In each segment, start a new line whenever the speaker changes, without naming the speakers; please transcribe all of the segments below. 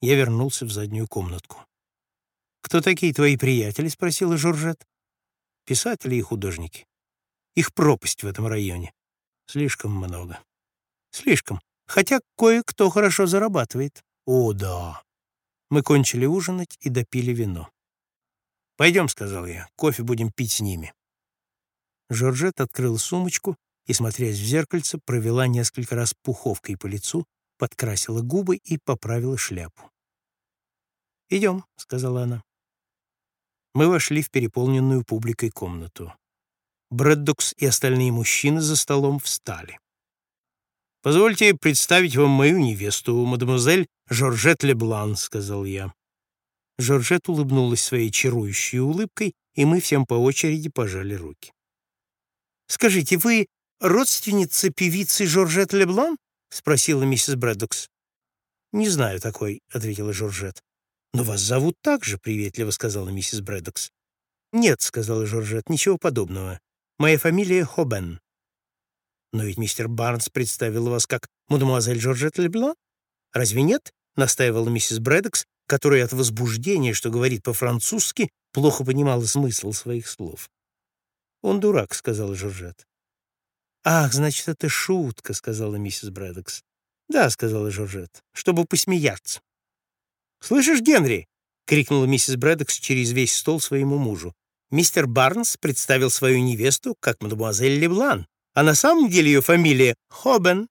Я вернулся в заднюю комнатку. «Кто такие твои приятели?» — спросила Жоржет. «Писатели и художники. Их пропасть в этом районе. Слишком много. Слишком. Хотя кое-кто хорошо зарабатывает. О, да. Мы кончили ужинать и допили вино. «Пойдем», — сказал я, — «кофе будем пить с ними». Жоржет открыл сумочку и, смотрясь в зеркальце, провела несколько раз пуховкой по лицу, подкрасила губы и поправила шляпу. «Идем», — сказала она. Мы вошли в переполненную публикой комнату. Брэддокс и остальные мужчины за столом встали. «Позвольте представить вам мою невесту, мадемуазель Жоржет Леблан», — сказал я. Жоржет улыбнулась своей чарующей улыбкой, и мы всем по очереди пожали руки. «Скажите, вы родственница певицы Жоржет Леблан?» — спросила миссис Брэддокс. «Не знаю такой», — ответила Жоржет. «Но вас зовут так же», — приветливо сказала миссис Брэддокс. «Нет», — сказала Жоржет, — «ничего подобного. Моя фамилия Хобен». «Но ведь мистер Барнс представил вас как мадемуазель Жоржет Леблан? Разве нет?» — настаивала миссис Брэддокс, которая от возбуждения, что говорит по-французски, плохо понимала смысл своих слов. «Он дурак», — сказала Жоржет. «Ах, значит, это шутка», — сказала миссис Брэддокс. «Да», — сказала Жоржет, — «чтобы посмеяться». «Слышишь, Генри?» — крикнула миссис Брэддокс через весь стол своему мужу. Мистер Барнс представил свою невесту как мадемуазель Леблан, а на самом деле ее фамилия Хобен.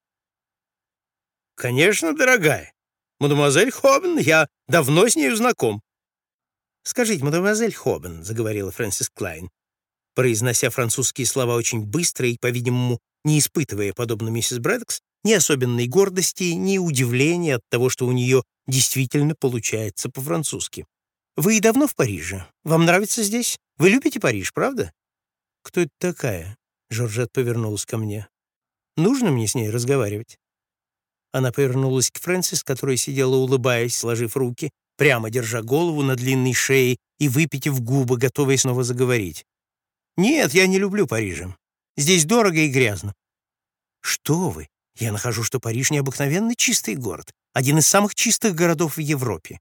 «Конечно, дорогая. Мадемуазель Хобен, я давно с нею знаком». «Скажите, мадемуазель Хобен», — заговорила Фрэнсис Клайн, произнося французские слова очень быстро и, по-видимому, не испытывая, подобно миссис Брэддокс, ни особенной гордости, ни удивления от того, что у нее действительно получается по-французски. «Вы и давно в Париже? Вам нравится здесь? Вы любите Париж, правда?» «Кто это такая?» Жоржет повернулась ко мне. «Нужно мне с ней разговаривать?» Она повернулась к Фрэнсис, которая сидела, улыбаясь, сложив руки, прямо держа голову на длинной шее и выпитив губы, готовая снова заговорить. «Нет, я не люблю Парижа. Здесь дорого и грязно». «Что вы? Я нахожу, что Париж необыкновенно чистый город, один из самых чистых городов в Европе.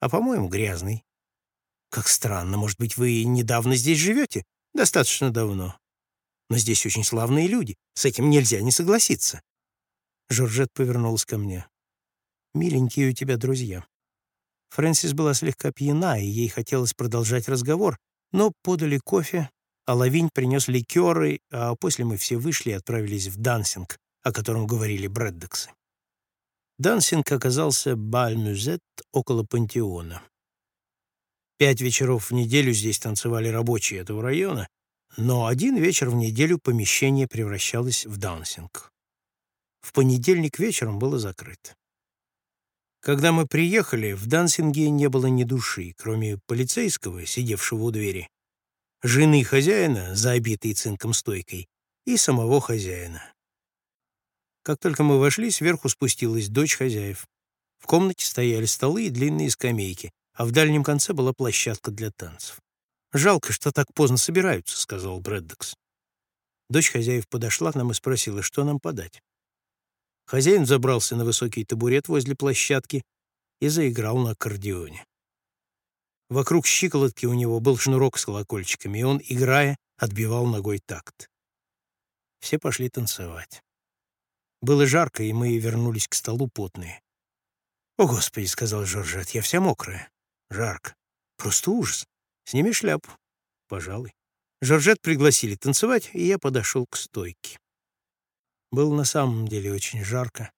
А, по-моему, грязный. Как странно, может быть, вы недавно здесь живете? Достаточно давно. Но здесь очень славные люди, с этим нельзя не согласиться. Жоржет повернулась ко мне. «Миленькие у тебя друзья». Фрэнсис была слегка пьяна, и ей хотелось продолжать разговор, но подали кофе, а Лавинь принес ликеры, а после мы все вышли и отправились в дансинг, о котором говорили Брэддоксы. Дансинг оказался Баль-Мюзет около пантеона. Пять вечеров в неделю здесь танцевали рабочие этого района, но один вечер в неделю помещение превращалось в дансинг. В понедельник вечером было закрыто. Когда мы приехали, в дансинге не было ни души, кроме полицейского, сидевшего у двери, жены хозяина, за цинком стойкой, и самого хозяина. Как только мы вошли, сверху спустилась дочь хозяев. В комнате стояли столы и длинные скамейки, а в дальнем конце была площадка для танцев. «Жалко, что так поздно собираются», — сказал Брэддокс. Дочь хозяев подошла к нам и спросила, что нам подать. Хозяин забрался на высокий табурет возле площадки и заиграл на аккордеоне. Вокруг щиколотки у него был шнурок с колокольчиками, и он, играя, отбивал ногой такт. Все пошли танцевать. Было жарко, и мы вернулись к столу потные. «О, Господи!» — сказал Жоржет, — «я вся мокрая». Жарко. Просто ужас. Сними шляпу. Пожалуй. Жоржет пригласили танцевать, и я подошел к стойке. Было на самом деле очень жарко,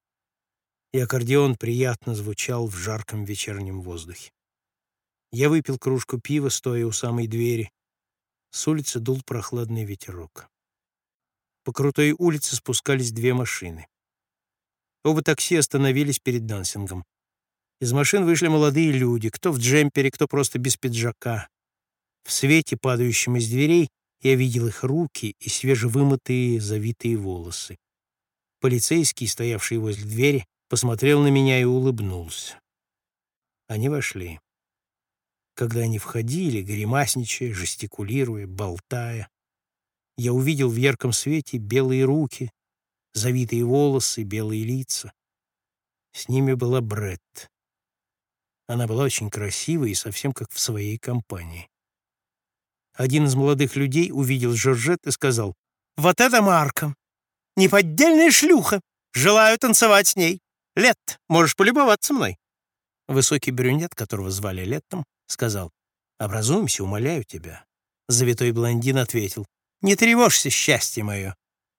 и аккордеон приятно звучал в жарком вечернем воздухе. Я выпил кружку пива, стоя у самой двери. С улицы дул прохладный ветерок. По крутой улице спускались две машины. Оба такси остановились перед дансингом. Из машин вышли молодые люди, кто в джемпере, кто просто без пиджака. В свете, падающем из дверей, я видел их руки и свежевымытые завитые волосы. Полицейский, стоявший возле двери, посмотрел на меня и улыбнулся. Они вошли. Когда они входили, гримасничая, жестикулируя, болтая, я увидел в ярком свете белые руки, завитые волосы, белые лица. С ними была Бретт. Она была очень красивой и совсем как в своей компании. Один из молодых людей увидел Жоржет и сказал, «Вот это Марка! Неподдельная шлюха! Желаю танцевать с ней! Лет, можешь полюбоваться мной!» Высокий брюнет, которого звали Леттом, сказал, «Образуемся, умоляю тебя». Завитой блондин ответил, «Не тревожься, счастье мое!»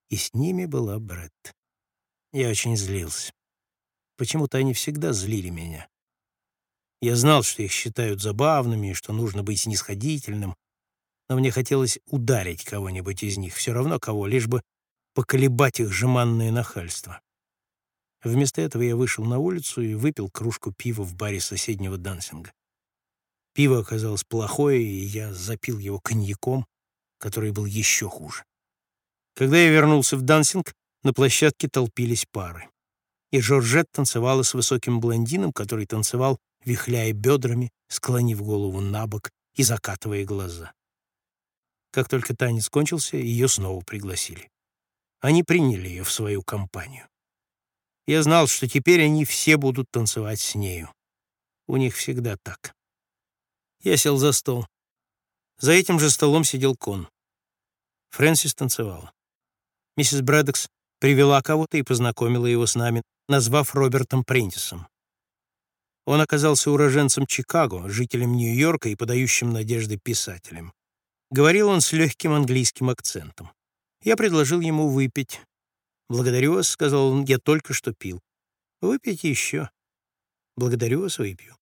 И с ними была Бретт. Я очень злился. Почему-то они всегда злили меня. Я знал, что их считают забавными, что нужно быть снисходительным, но мне хотелось ударить кого-нибудь из них, все равно кого, лишь бы поколебать их жеманное нахальство. Вместо этого я вышел на улицу и выпил кружку пива в баре соседнего дансинга. Пиво оказалось плохое, и я запил его коньяком, который был еще хуже. Когда я вернулся в дансинг, на площадке толпились пары. И Жоржет танцевала с высоким блондином, который танцевал вихляя бедрами, склонив голову на бок и закатывая глаза. Как только танец кончился, ее снова пригласили. Они приняли ее в свою компанию. Я знал, что теперь они все будут танцевать с нею. У них всегда так. Я сел за стол. За этим же столом сидел Кон. Фрэнсис танцевала. Миссис Брэддокс привела кого-то и познакомила его с нами, назвав Робертом Прентисом. Он оказался уроженцем Чикаго, жителем Нью-Йорка и подающим надежды писателем. Говорил он с легким английским акцентом. Я предложил ему выпить. «Благодарю вас», — сказал он, — «я только что пил». «Выпейте еще». «Благодарю вас, выпью».